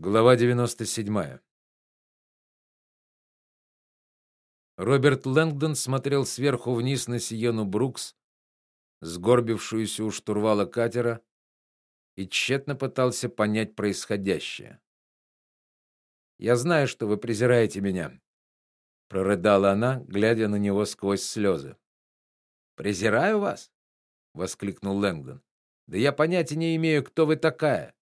Глава 97. Роберт Лэнгдон смотрел сверху вниз на Сиену Брукс, сгорбившуюся у штурвала катера, и тщетно пытался понять происходящее. "Я знаю, что вы презираете меня", прорыдала она, глядя на него сквозь слезы. "Презираю вас?" воскликнул Лэнгдон. "Да я понятия не имею, кто вы такая.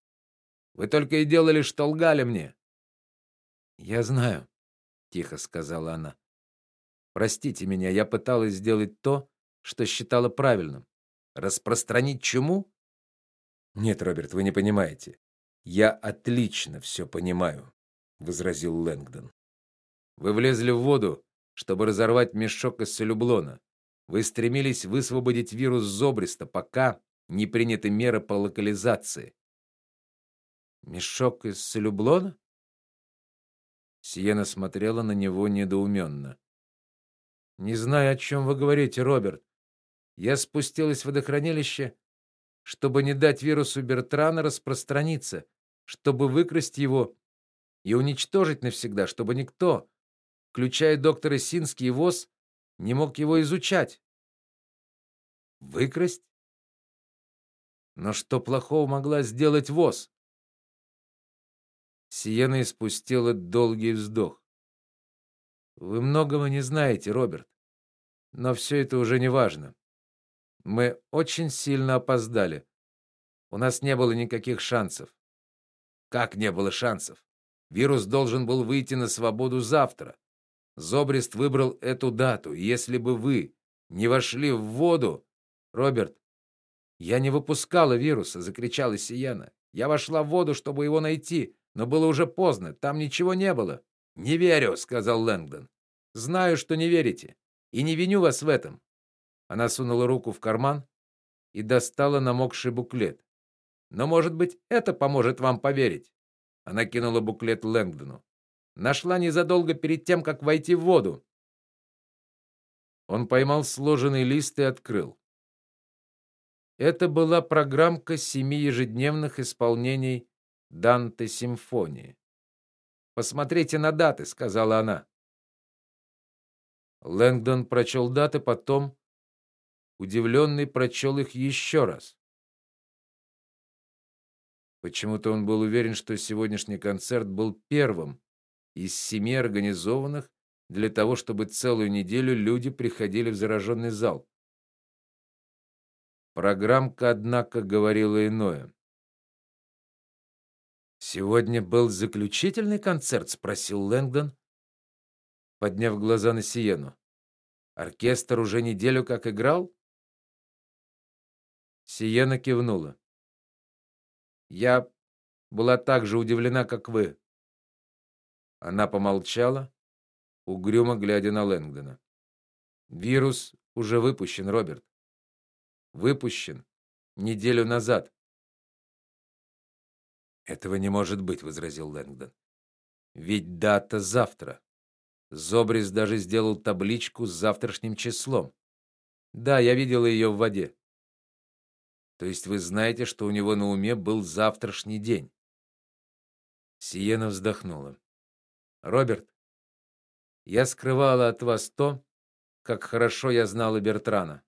Вы только и делали, что лгали мне. Я знаю, тихо сказала она. Простите меня, я пыталась сделать то, что считала правильным. Распространить чуму? Нет, Роберт, вы не понимаете. Я отлично все понимаю, возразил Лэнгдон. Вы влезли в воду, чтобы разорвать мешок из целлюблона. Вы стремились высвободить вирус зобриста, пока не приняты меры по локализации. Мешок из целлюблона? Сиена смотрела на него недоуменно. Не знаю, о чем вы говорите, Роберт. Я спустилась в водохранилище, чтобы не дать вирусу Бертрана распространиться, чтобы выкрасть его и уничтожить навсегда, чтобы никто, включая доктора Синский и ВОЗ, не мог его изучать. Выкрасть? Но что плохого могла сделать ВОЗ? Сиена испустила долгий вздох. Вы многого не знаете, Роберт. Но все это уже не важно. Мы очень сильно опоздали. У нас не было никаких шансов. Как не было шансов? Вирус должен был выйти на свободу завтра. Зобрист выбрал эту дату. Если бы вы не вошли в воду, Роберт, я не выпускала вируса, закричала Сияна. Я вошла в воду, чтобы его найти, но было уже поздно, там ничего не было. Не верю, сказал Лэнгдон. Знаю, что не верите, и не виню вас в этом. Она сунула руку в карман и достала намокший буклет. Но, может быть, это поможет вам поверить. Она кинула буклет Лэнгдону. Нашла незадолго перед тем, как войти в воду. Он поймал сложенный лист и открыл. Это была программка семи ежедневных исполнений Данте симфонии. Посмотрите на даты, сказала она. Лэнгдон прочел даты, потом удивленный прочел их еще раз. Почему-то он был уверен, что сегодняшний концерт был первым из семи организованных для того, чтобы целую неделю люди приходили в зараженный зал. Программка, однако, говорила иное. Сегодня был заключительный концерт, спросил Лэнгдон, подняв глаза на Сиену. Оркестр уже неделю как играл? Сиена кивнула. Я была так же удивлена, как вы. Она помолчала, угрюмо глядя на Лэнгдона. Вирус уже выпущен, Роберт. Выпущен неделю назад. Этого не может быть, возразил Лэнгдон. Ведь дата завтра. Зобрис даже сделал табличку с завтрашним числом. Да, я видел ее в воде. То есть вы знаете, что у него на уме был завтрашний день? Сиена вздохнула. Роберт, я скрывала от вас то, как хорошо я знала Бертрана.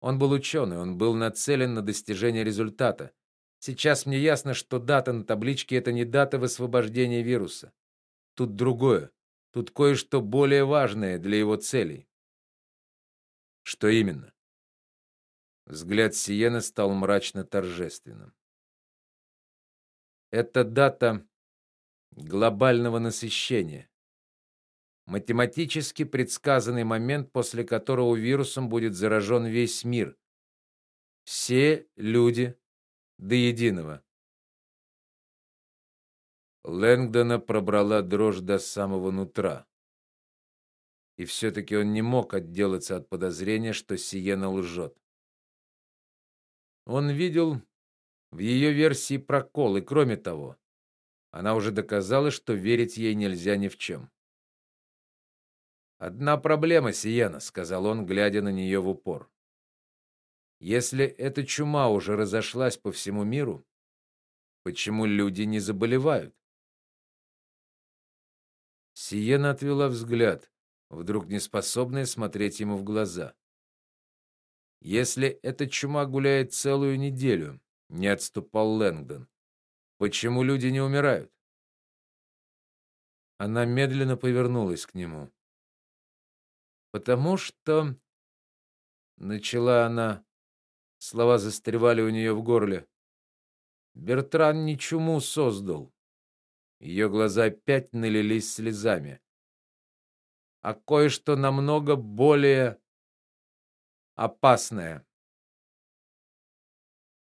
Он был ученый, он был нацелен на достижение результата. Сейчас мне ясно, что дата на табличке это не дата высвобождения вируса. Тут другое. Тут кое-что более важное для его целей. Что именно? Взгляд Сиены стал мрачно торжественным. Это дата глобального насыщения. Математически предсказанный момент, после которого вирусом будет заражен весь мир. Все люди до единого. Лэнгдона пробрала дрожь до самого нутра. И все таки он не мог отделаться от подозрения, что Сиена лжет. Он видел в ее версии прокол, и кроме того, она уже доказала, что верить ей нельзя ни в чем. Одна проблема, Сиена, сказал он, глядя на нее в упор. Если эта чума уже разошлась по всему миру, почему люди не заболевают? Сиена отвела взгляд, вдруг не способная смотреть ему в глаза. Если эта чума гуляет целую неделю, не отступал Лэнгдон. Почему люди не умирают? Она медленно повернулась к нему. Потому что начала она, слова застревали у нее в горле. Бертран не чуму создал. Ее глаза опять налились слезами. А кое-что намного более опасное.